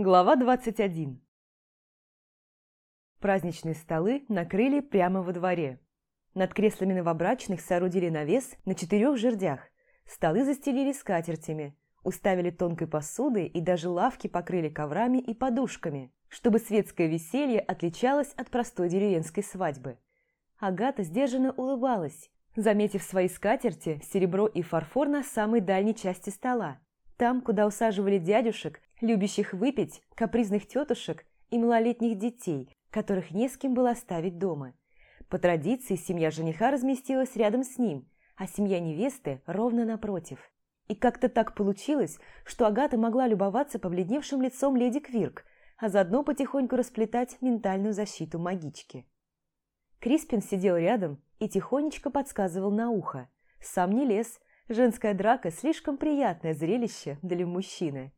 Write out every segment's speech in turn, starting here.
Глава 21 Праздничные столы накрыли прямо во дворе. Над креслами новобрачных соорудили навес на четырех жердях. Столы застелили скатертями, уставили тонкой посудой и даже лавки покрыли коврами и подушками, чтобы светское веселье отличалось от простой деревенской свадьбы. Агата сдержанно улыбалась, заметив свои скатерти, серебро и фарфор на самой дальней части стола, там, куда усаживали дядюшек, любящих выпить, капризных тетушек и малолетних детей, которых не с кем было оставить дома. По традиции семья жениха разместилась рядом с ним, а семья невесты ровно напротив. И как-то так получилось, что Агата могла любоваться побледневшим лицом леди Квирк, а заодно потихоньку расплетать ментальную защиту магички. Криспин сидел рядом и тихонечко подсказывал на ухо. Сам не лез, женская драка – слишком приятное зрелище для мужчины.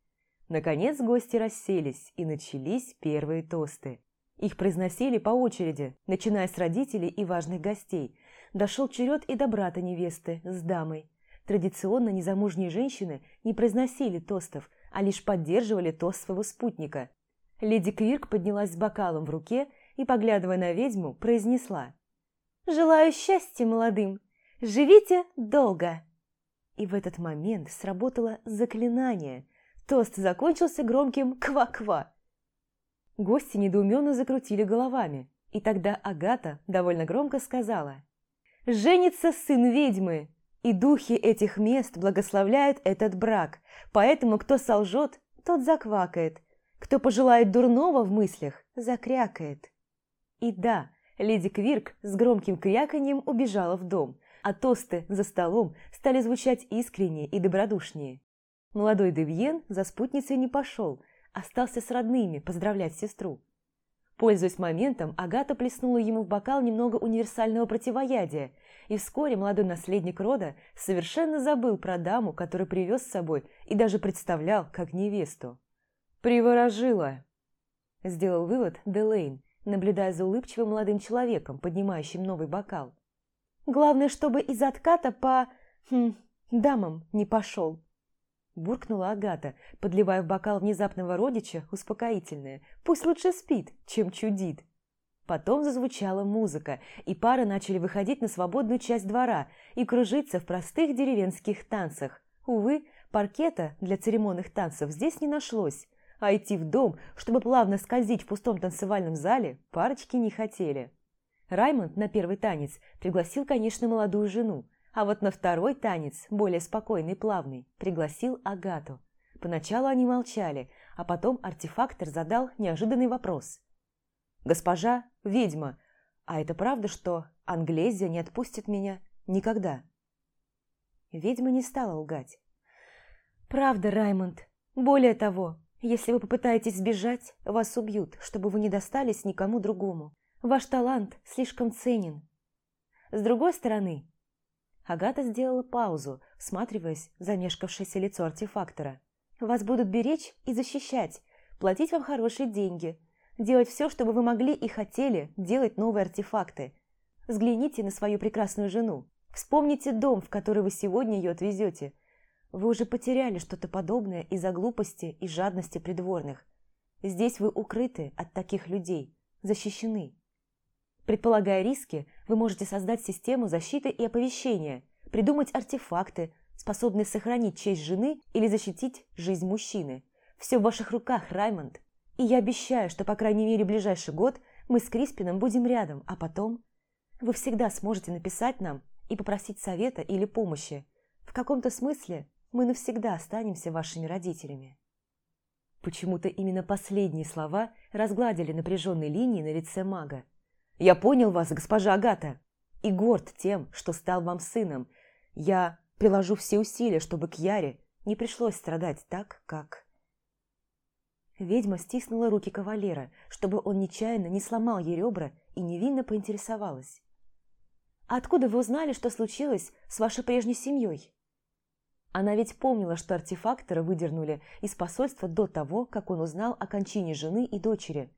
Наконец гости расселись, и начались первые тосты. Их произносили по очереди, начиная с родителей и важных гостей. Дошел черед и до брата невесты с дамой. Традиционно незамужние женщины не произносили тостов, а лишь поддерживали тост своего спутника. Леди Квирк поднялась с бокалом в руке и, поглядывая на ведьму, произнесла «Желаю счастья молодым! Живите долго!» И в этот момент сработало заклинание. Тост закончился громким «ква-ква», Гости недоуменно закрутили головами, и тогда Агата довольно громко сказала «Женится сын ведьмы, и духи этих мест благословляют этот брак, поэтому кто солжет, тот заквакает, кто пожелает дурного в мыслях, закрякает». И да, леди Квирк с громким кряканьем убежала в дом, а тосты за столом стали звучать искреннее и добродушнее. Молодой Девьен за спутницей не пошел, остался с родными поздравлять сестру. Пользуясь моментом, Агата плеснула ему в бокал немного универсального противоядия, и вскоре молодой наследник рода совершенно забыл про даму, которую привез с собой и даже представлял как невесту. «Приворожила!» – сделал вывод Делейн, наблюдая за улыбчивым молодым человеком, поднимающим новый бокал. «Главное, чтобы из отката по... Хм, дамам не пошел!» Буркнула Агата, подливая в бокал внезапного родича успокоительное. Пусть лучше спит, чем чудит. Потом зазвучала музыка, и пары начали выходить на свободную часть двора и кружиться в простых деревенских танцах. Увы, паркета для церемонных танцев здесь не нашлось, а идти в дом, чтобы плавно скользить в пустом танцевальном зале, парочки не хотели. Раймонд на первый танец пригласил, конечно, молодую жену, а вот на второй танец, более спокойный и плавный, пригласил Агату. Поначалу они молчали, а потом артефактор задал неожиданный вопрос. «Госпожа ведьма, а это правда, что Англезия не отпустит меня никогда?» Ведьма не стала лгать. «Правда, Раймонд. Более того, если вы попытаетесь сбежать, вас убьют, чтобы вы не достались никому другому. Ваш талант слишком ценен. С другой стороны, Агата сделала паузу, всматриваясь в замешкавшееся лицо артефактора. «Вас будут беречь и защищать, платить вам хорошие деньги, делать все, чтобы вы могли и хотели делать новые артефакты. Взгляните на свою прекрасную жену. Вспомните дом, в который вы сегодня ее отвезете. Вы уже потеряли что-то подобное из-за глупости и жадности придворных. Здесь вы укрыты от таких людей, защищены. Предполагая риски, вы можете создать систему защиты и оповещения, придумать артефакты, способные сохранить честь жены или защитить жизнь мужчины. Все в ваших руках, Раймонд. И я обещаю, что, по крайней мере, ближайший год мы с Криспином будем рядом, а потом вы всегда сможете написать нам и попросить совета или помощи. В каком-то смысле мы навсегда останемся вашими родителями. Почему-то именно последние слова разгладили напряженные линии на лице мага. Я понял вас, госпожа Агата, и горд тем, что стал вам сыном. Я приложу все усилия, чтобы к Яре не пришлось страдать так, как...» Ведьма стиснула руки кавалера, чтобы он нечаянно не сломал ей ребра и невинно поинтересовалась. «Откуда вы узнали, что случилось с вашей прежней семьей?» Она ведь помнила, что артефактора выдернули из посольства до того, как он узнал о кончине жены и дочери.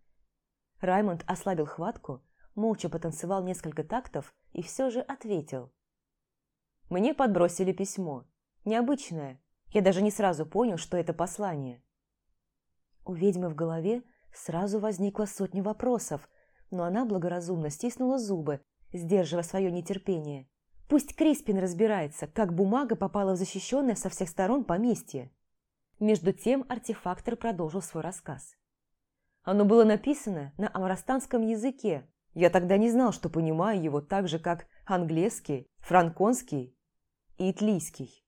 Раймонд ослабил хватку, молча потанцевал несколько тактов и все же ответил. Мне подбросили письмо. Необычное. Я даже не сразу понял, что это послание. У ведьмы в голове сразу возникло сотни вопросов, но она благоразумно стиснула зубы, сдерживая свое нетерпение. Пусть Криспин разбирается, как бумага попала в защищенное со всех сторон поместье. Между тем артефактор продолжил свой рассказ. Оно было написано на амарастанском языке. Я тогда не знал, что понимаю его так же, как английский, франконский и итлийский.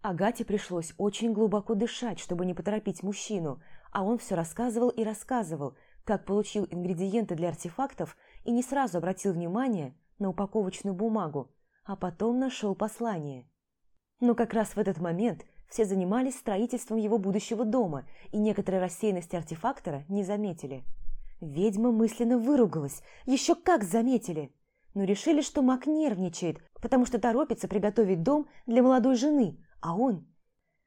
Агате пришлось очень глубоко дышать, чтобы не поторопить мужчину, а он все рассказывал и рассказывал, как получил ингредиенты для артефактов и не сразу обратил внимание на упаковочную бумагу, а потом нашел послание. Но как раз в этот момент все занимались строительством его будущего дома, и некоторые рассеянности артефактора не заметили. Ведьма мысленно выругалась, еще как заметили, но решили, что маг нервничает, потому что торопится приготовить дом для молодой жены, а он...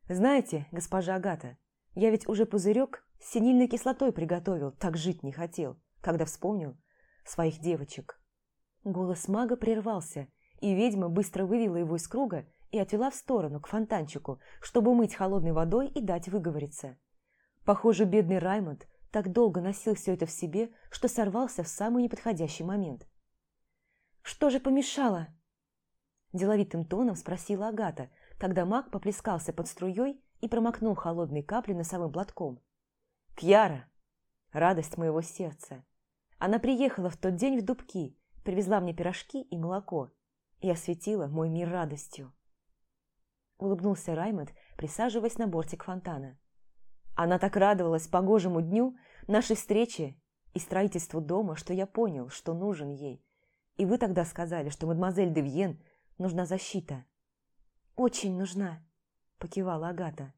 Знаете, госпожа Агата, я ведь уже пузырек с синильной кислотой приготовил, так жить не хотел, когда вспомнил своих девочек. Голос мага прервался, и ведьма быстро вывела его из круга и отвела в сторону, к фонтанчику, чтобы умыть холодной водой и дать выговориться. Похоже, бедный Раймонд так долго носил все это в себе, что сорвался в самый неподходящий момент. «Что же помешало?» Деловитым тоном спросила Агата, когда маг поплескался под струей и промокнул холодные капли носовым платком. Кьяра, радость моего сердца. Она приехала в тот день в Дубки, привезла мне пирожки и молоко и осветила мой мир радостью. Улыбнулся Раймонд, присаживаясь на бортик фонтана. Она так радовалась погожему дню, нашей встрече и строительству дома, что я понял, что нужен ей. И вы тогда сказали, что мадемуазель де Вьен нужна защита. «Очень нужна», – покивала Агата.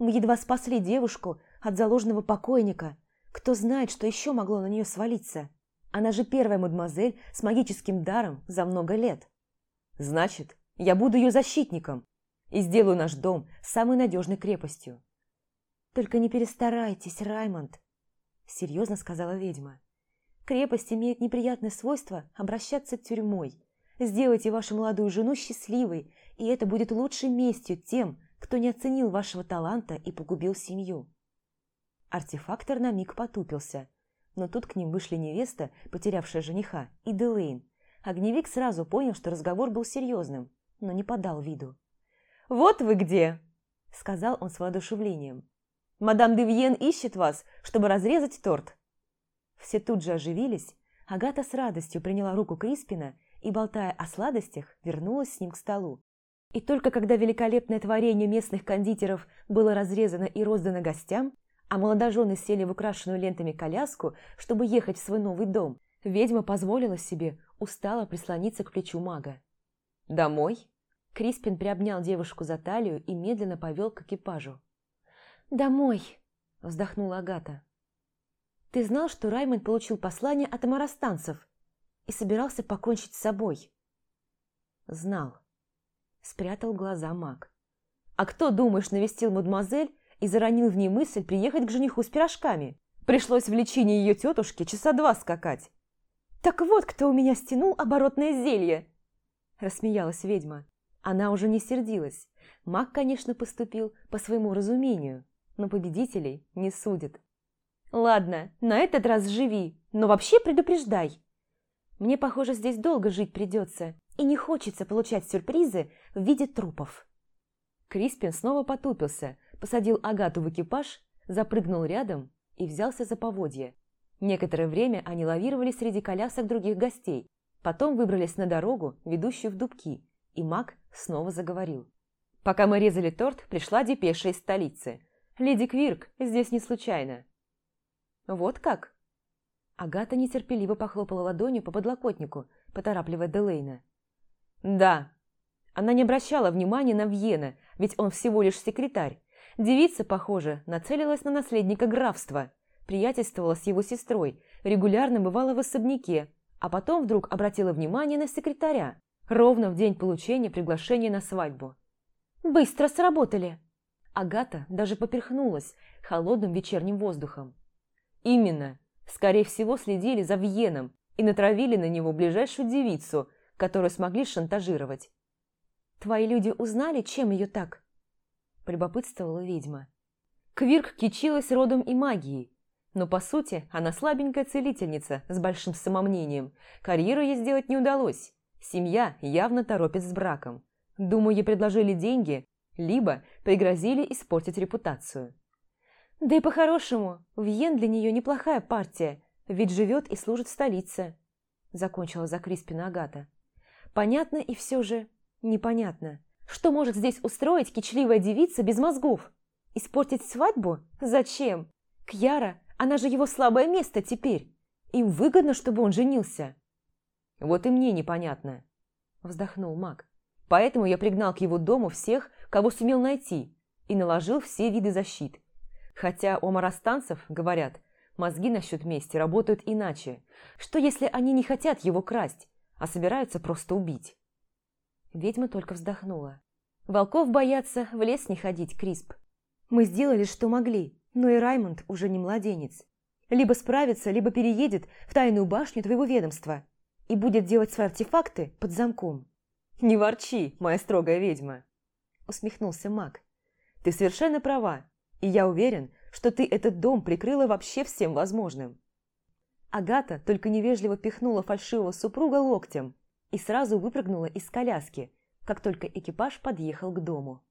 «Мы едва спасли девушку, от заложенного покойника. Кто знает, что еще могло на нее свалиться? Она же первая мадемуазель с магическим даром за много лет. Значит, я буду ее защитником и сделаю наш дом самой надежной крепостью. Только не перестарайтесь, Раймонд, серьезно сказала ведьма. Крепость имеет неприятное свойство обращаться тюрьмой. Сделайте вашу молодую жену счастливой, и это будет лучшей местью тем, кто не оценил вашего таланта и погубил семью. Артефактор на миг потупился, но тут к ним вышли невеста, потерявшая жениха, и Делейн. Огневик сразу понял, что разговор был серьезным, но не подал виду. «Вот вы где!» – сказал он с воодушевлением. «Мадам Девьен ищет вас, чтобы разрезать торт». Все тут же оживились. Агата с радостью приняла руку Криспина и, болтая о сладостях, вернулась с ним к столу. И только когда великолепное творение местных кондитеров было разрезано и роздано гостям, а молодожены сели в украшенную лентами коляску, чтобы ехать в свой новый дом, ведьма позволила себе устало прислониться к плечу мага. «Домой?» Криспин приобнял девушку за талию и медленно повел к экипажу. «Домой!» – вздохнула Агата. «Ты знал, что Раймонд получил послание от амарастанцев и собирался покончить с собой?» «Знал», – спрятал глаза маг. «А кто, думаешь, навестил мадемуазель и заронил в ней мысль приехать к жениху с пирожками. Пришлось в лечении ее тетушки часа два скакать. «Так вот, кто у меня стянул оборотное зелье!» Рассмеялась ведьма. Она уже не сердилась. Маг, конечно, поступил по своему разумению, но победителей не судят. «Ладно, на этот раз живи, но вообще предупреждай. Мне, похоже, здесь долго жить придется, и не хочется получать сюрпризы в виде трупов». Криспин снова потупился, посадил Агату в экипаж, запрыгнул рядом и взялся за поводье. Некоторое время они лавировали среди колясок других гостей, потом выбрались на дорогу, ведущую в Дубки, и маг снова заговорил. Пока мы резали торт, пришла депеша из столицы. Леди Квирк здесь не случайно. Вот как? Агата нетерпеливо похлопала ладонью по подлокотнику, поторапливая Делейна. Да. Она не обращала внимания на Вьена, ведь он всего лишь секретарь, Девица, похоже, нацелилась на наследника графства, приятельствовала с его сестрой, регулярно бывала в особняке, а потом вдруг обратила внимание на секретаря, ровно в день получения приглашения на свадьбу. «Быстро сработали!» Агата даже поперхнулась холодным вечерним воздухом. «Именно! Скорее всего, следили за Вьеном и натравили на него ближайшую девицу, которую смогли шантажировать. Твои люди узнали, чем ее так?» – полюбопытствовала ведьма. Квирк кичилась родом и магией, но по сути она слабенькая целительница с большим самомнением. Карьеру ей сделать не удалось. Семья явно торопит с браком. Думаю, ей предложили деньги, либо пригрозили испортить репутацию. Да и по-хорошему, Вьен для нее неплохая партия, ведь живет и служит в столице. Закончила за Криспина Агата. Понятно и все же непонятно. Что может здесь устроить кичливая девица без мозгов? Испортить свадьбу? Зачем? Кьяра, она же его слабое место теперь. Им выгодно, чтобы он женился. Вот и мне непонятно. Вздохнул маг. Поэтому я пригнал к его дому всех, кого сумел найти, и наложил все виды защит. Хотя у марастанцев, говорят, мозги насчет мести работают иначе. Что если они не хотят его красть, а собираются просто убить? Ведьма только вздохнула. Волков боятся в лес не ходить, Крисп. Мы сделали, что могли, но и Раймонд уже не младенец. Либо справится, либо переедет в тайную башню твоего ведомства и будет делать свои артефакты под замком. «Не ворчи, моя строгая ведьма!» Усмехнулся маг. «Ты совершенно права, и я уверен, что ты этот дом прикрыла вообще всем возможным». Агата только невежливо пихнула фальшивого супруга локтем и сразу выпрыгнула из коляски, как только экипаж подъехал к дому.